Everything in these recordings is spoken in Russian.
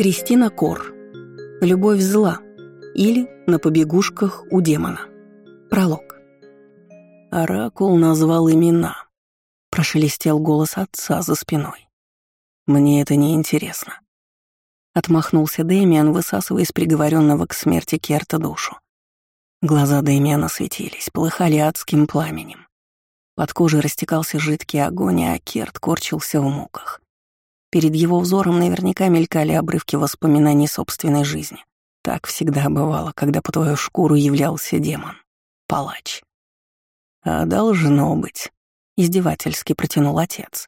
Кристина Кор. Любовь зла. Или на побегушках у демона. Пролог. Оракул назвал имена. Прошелестел голос отца за спиной. Мне это не интересно. Отмахнулся Дэмиан, высасывая из приговоренного к смерти Керта душу. Глаза Дэмиана светились, полыхали адским пламенем. Под кожей растекался жидкий огонь, а Керт корчился в муках. Перед его взором наверняка мелькали обрывки воспоминаний собственной жизни. Так всегда бывало, когда по твою шкуру являлся демон, палач. А должно быть, издевательски протянул отец.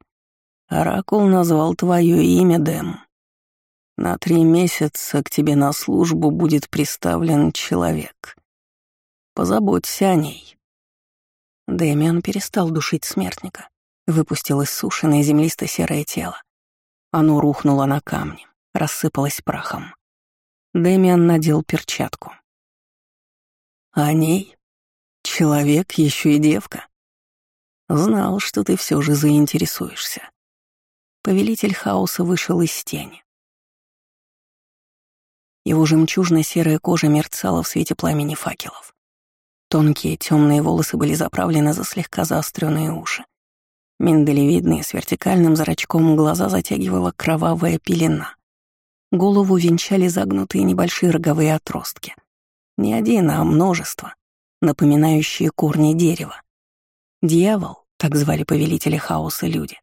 Оракул назвал твое имя Дэм. На три месяца к тебе на службу будет приставлен человек. Позаботься о ней. Дэмиан перестал душить смертника, выпустил из сушеное землисто-серое тело. Оно рухнуло на камни, рассыпалось прахом. Дэмиан надел перчатку. «О ней? Человек, еще и девка. Знал, что ты все же заинтересуешься». Повелитель хаоса вышел из тени. Его жемчужно-серая кожа мерцала в свете пламени факелов. Тонкие темные волосы были заправлены за слегка заостренные уши. Миндалевидные, с вертикальным зрачком глаза затягивала кровавая пелена. Голову венчали загнутые небольшие роговые отростки. Не один, а множество, напоминающие корни дерева. Дьявол, так звали повелители хаоса люди,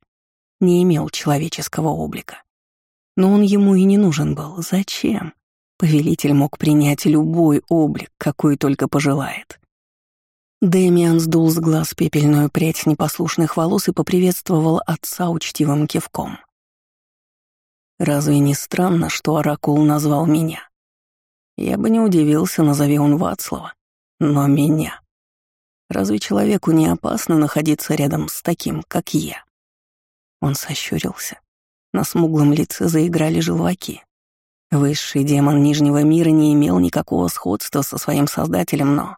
не имел человеческого облика. Но он ему и не нужен был. Зачем? Повелитель мог принять любой облик, какой только пожелает. Дэмиан сдул с глаз пепельную прядь непослушных волос и поприветствовал отца учтивым кивком. «Разве не странно, что Оракул назвал меня? Я бы не удивился, назови он Вацлава, но меня. Разве человеку не опасно находиться рядом с таким, как я?» Он сощурился. На смуглом лице заиграли желваки. Высший демон Нижнего мира не имел никакого сходства со своим создателем, но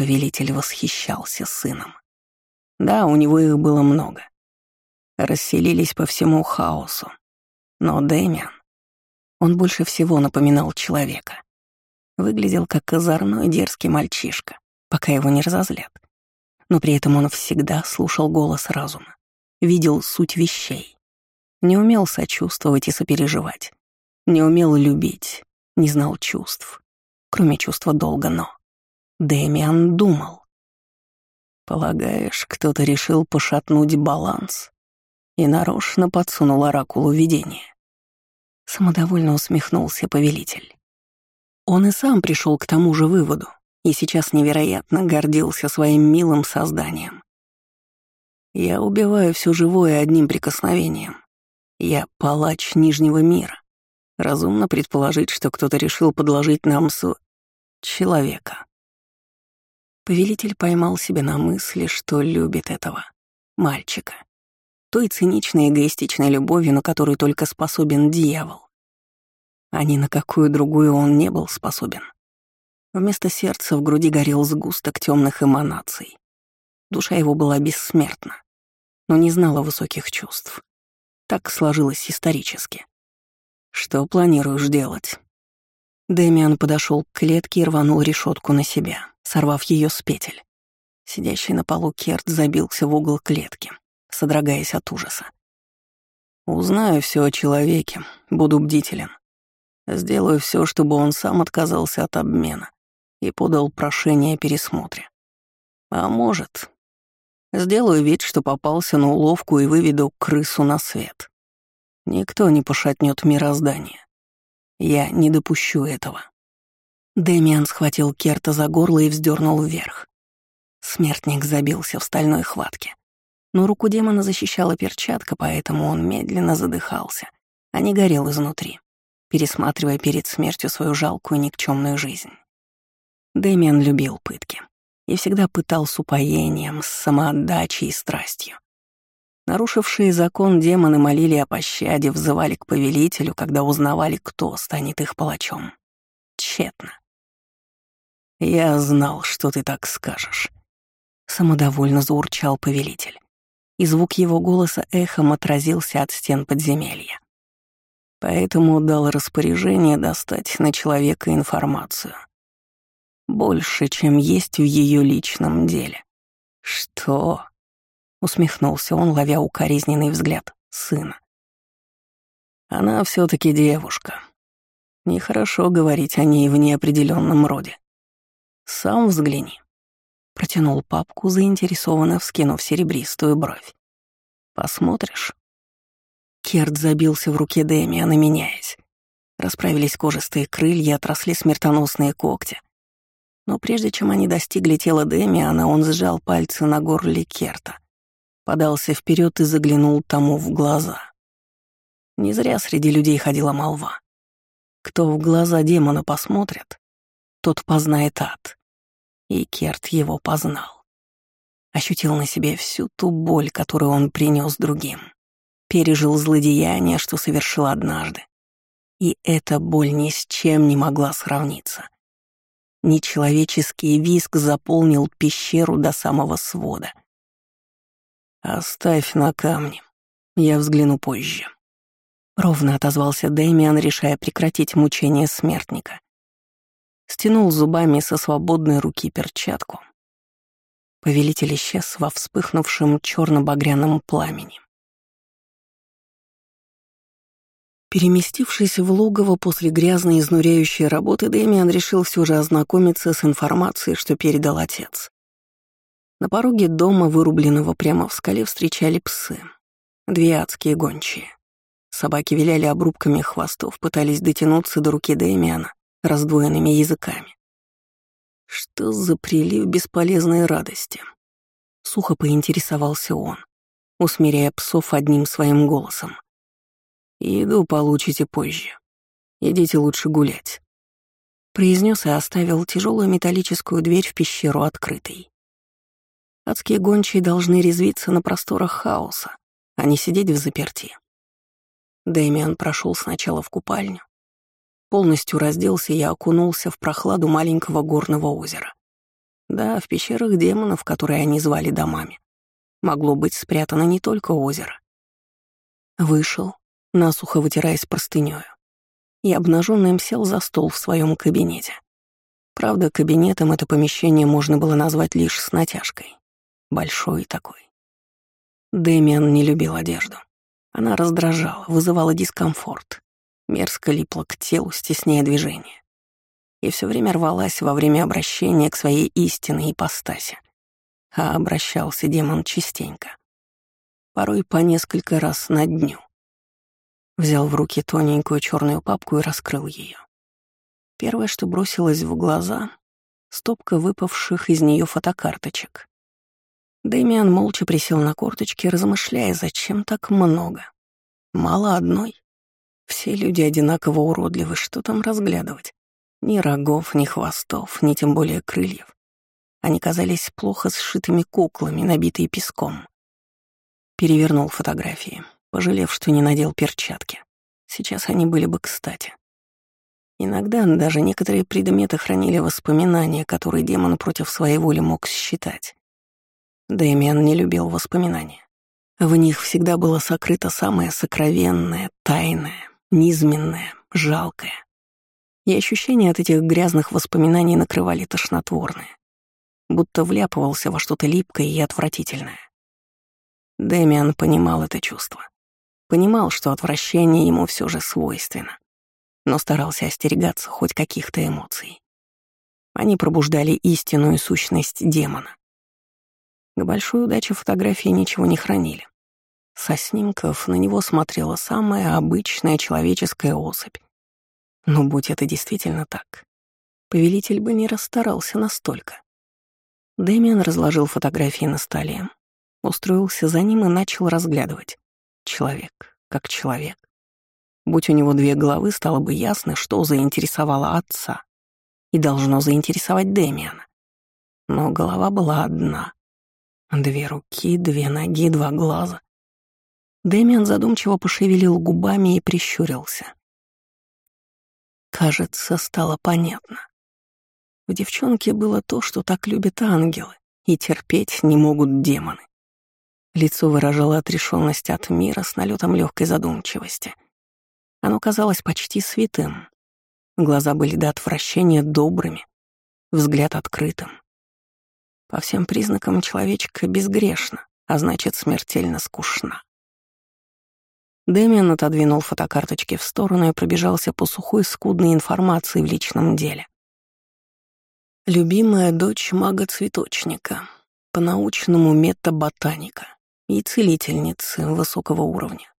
Повелитель восхищался сыном. Да, у него их было много. Расселились по всему хаосу. Но Дэмиан, он больше всего напоминал человека. Выглядел как озорной дерзкий мальчишка, пока его не разозлят. Но при этом он всегда слушал голос разума, видел суть вещей. Не умел сочувствовать и сопереживать. Не умел любить, не знал чувств, кроме чувства долга «но». Дэмиан думал. Полагаешь, кто-то решил пошатнуть баланс и нарочно подсунул оракулу видение. Самодовольно усмехнулся повелитель. Он и сам пришел к тому же выводу и сейчас невероятно гордился своим милым созданием. Я убиваю все живое одним прикосновением. Я палач Нижнего мира. Разумно предположить, что кто-то решил подложить нам с... человека. Повелитель поймал себя на мысли, что любит этого мальчика. Той циничной эгоистичной любовью, на которую только способен дьявол. А ни на какую другую он не был способен. Вместо сердца в груди горел сгусток темных эманаций. Душа его была бессмертна, но не знала высоких чувств. Так сложилось исторически. Что планируешь делать? Дэмиан подошел к клетке и рванул решетку на себя сорвав ее с петель. Сидящий на полу Керт забился в угол клетки, содрогаясь от ужаса. «Узнаю все о человеке, буду бдителен. Сделаю все, чтобы он сам отказался от обмена и подал прошение о пересмотре. А может, сделаю вид, что попался на уловку и выведу крысу на свет. Никто не пошатнет мироздание. Я не допущу этого. Дэмиан схватил Керта за горло и вздернул вверх. Смертник забился в стальной хватке. Но руку демона защищала перчатка, поэтому он медленно задыхался, а не горел изнутри, пересматривая перед смертью свою жалкую никчемную жизнь. Дэмиан любил пытки и всегда пытал с упоением, с самоотдачей и страстью. Нарушившие закон демоны молили о пощаде, взывали к повелителю, когда узнавали, кто станет их палачом. Тщетно. «Я знал, что ты так скажешь», — самодовольно заурчал повелитель. И звук его голоса эхом отразился от стен подземелья. Поэтому дал распоряжение достать на человека информацию. Больше, чем есть в ее личном деле. «Что?» — усмехнулся он, ловя укоризненный взгляд сына. «Она все таки девушка. Нехорошо говорить о ней в неопределенном роде. Сам взгляни». Протянул папку, заинтересованно вскинув серебристую бровь. «Посмотришь?» Керт забился в руке Дэмиана, меняясь. Расправились кожистые крылья, отросли смертоносные когти. Но прежде чем они достигли тела Дэмиана, он сжал пальцы на горле Керта, подался вперед и заглянул тому в глаза. Не зря среди людей ходила молва. Кто в глаза демона посмотрит, тот познает ад. И Керт его познал. Ощутил на себе всю ту боль, которую он принес другим. Пережил злодеяние, что совершил однажды. И эта боль ни с чем не могла сравниться. Нечеловеческий виск заполнил пещеру до самого свода. «Оставь на камне, я взгляну позже», — ровно отозвался Дэмиан, решая прекратить мучение смертника. Стянул зубами со свободной руки перчатку. Повелитель исчез во вспыхнувшем черно багряном пламени. Переместившись в логово после грязной изнуряющей работы, Дэмиан решил все же ознакомиться с информацией, что передал отец. На пороге дома, вырубленного прямо в скале, встречали псы. Две адские гончие. Собаки виляли обрубками хвостов, пытались дотянуться до руки Дэмиана раздвоенными языками. Что за прилив бесполезной радости? Сухо поинтересовался он, усмиряя псов одним своим голосом. «Еду получите позже. Идите лучше гулять», — произнес и оставил тяжелую металлическую дверь в пещеру открытой. Адские гончие должны резвиться на просторах хаоса, а не сидеть в заперти. Дэмиан прошел сначала в купальню, полностью разделся и окунулся в прохладу маленького горного озера. Да, в пещерах демонов, которые они звали домами, могло быть спрятано не только озеро. Вышел, насухо вытираясь простынёю, и обнаженным сел за стол в своем кабинете. Правда, кабинетом это помещение можно было назвать лишь с натяжкой. Большой такой. Дэмиан не любил одежду. Она раздражала, вызывала дискомфорт, мерзко липла к телу, стесняя движение. И все время рвалась во время обращения к своей истинной ипостаси. А обращался демон частенько. Порой по несколько раз на дню. Взял в руки тоненькую черную папку и раскрыл ее. Первое, что бросилось в глаза — стопка выпавших из нее фотокарточек. Дэмиан молча присел на корточки, размышляя, зачем так много. Мало одной. Все люди одинаково уродливы, что там разглядывать? Ни рогов, ни хвостов, ни тем более крыльев. Они казались плохо сшитыми куклами, набитые песком. Перевернул фотографии пожалев, что не надел перчатки. Сейчас они были бы кстати. Иногда даже некоторые предметы хранили воспоминания, которые демон против своей воли мог считать. Дэмиан не любил воспоминания. В них всегда было сокрыто самое сокровенное, тайное, низменное, жалкое. И ощущения от этих грязных воспоминаний накрывали тошнотворные, будто вляпывался во что-то липкое и отвратительное. Дэмиан понимал это чувство. Понимал, что отвращение ему все же свойственно, но старался остерегаться хоть каких-то эмоций. Они пробуждали истинную сущность демона. К большой удаче фотографии ничего не хранили. Со снимков на него смотрела самая обычная человеческая особь. Но будь это действительно так, повелитель бы не расстарался настолько. Дэмиан разложил фотографии на столе, устроился за ним и начал разглядывать. Человек, как человек. Будь у него две головы, стало бы ясно, что заинтересовало отца и должно заинтересовать Дэмиана. Но голова была одна. Две руки, две ноги, два глаза. Дэмиан задумчиво пошевелил губами и прищурился. Кажется, стало понятно. В девчонке было то, что так любят ангелы, и терпеть не могут демоны. Лицо выражало отрешенность от мира с налетом легкой задумчивости. Оно казалось почти святым. Глаза были до отвращения добрыми, взгляд открытым. По всем признакам человечка безгрешна, а значит, смертельно скучна. Дэмиан отодвинул фотокарточки в сторону и пробежался по сухой скудной информации в личном деле. Любимая дочь мага-цветочника, по-научному метаботаника и целительницы высокого уровня.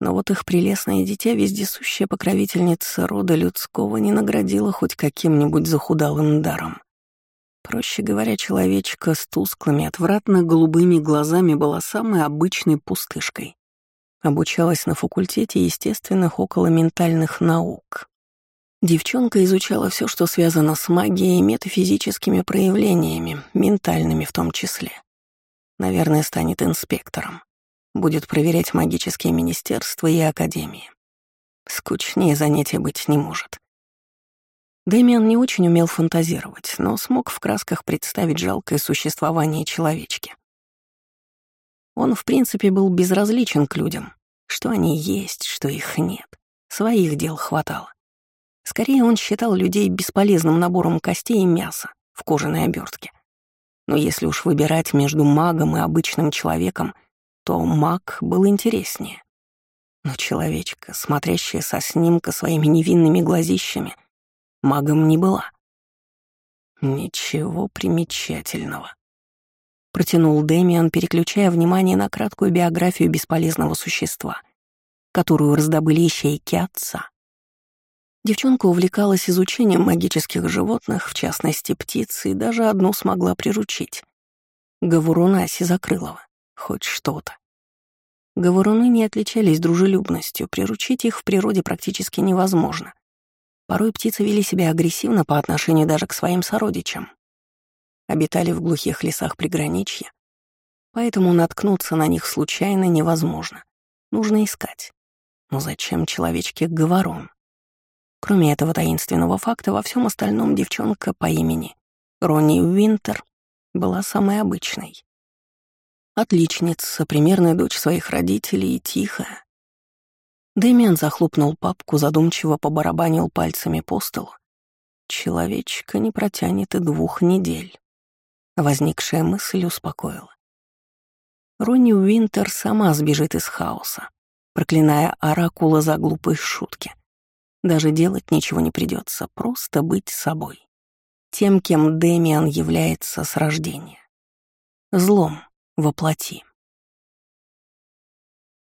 Но вот их прелестное дитя, вездесущая покровительница рода людского, не наградила хоть каким-нибудь захудалым даром. Проще говоря, человечка с тусклыми, отвратно-голубыми глазами была самой обычной пустышкой. Обучалась на факультете естественных околоментальных наук. Девчонка изучала все, что связано с магией и метафизическими проявлениями, ментальными в том числе. Наверное, станет инспектором. Будет проверять магические министерства и академии. Скучнее занятия быть не может. Дэмиан не очень умел фантазировать, но смог в красках представить жалкое существование человечки. Он, в принципе, был безразличен к людям, что они есть, что их нет. Своих дел хватало. Скорее, он считал людей бесполезным набором костей и мяса в кожаной обертке. Но если уж выбирать между магом и обычным человеком, то маг был интереснее. Но человечка, смотрящая со снимка своими невинными глазищами, магом не была. Ничего примечательного протянул Дэмиан, переключая внимание на краткую биографию бесполезного существа, которую раздобыли ищейки отца. Девчонка увлекалась изучением магических животных, в частности птиц, и даже одну смогла приручить. Говоруна Сизакрылова. Хоть что-то. Говоруны не отличались дружелюбностью, приручить их в природе практически невозможно. Порой птицы вели себя агрессивно по отношению даже к своим сородичам обитали в глухих лесах приграничья, поэтому наткнуться на них случайно невозможно. Нужно искать. Но зачем человечке говорон? Кроме этого таинственного факта, во всем остальном девчонка по имени Ронни Уинтер была самой обычной. Отличница, примерная дочь своих родителей и тихая. Дэмиан захлопнул папку, задумчиво побарабанил пальцами по столу. Человечка не протянет и двух недель. Возникшая мысль успокоила. Ронни Уинтер сама сбежит из хаоса, проклиная Оракула за глупые шутки. Даже делать ничего не придется, просто быть собой. Тем, кем Демиан является с рождения. Злом воплоти.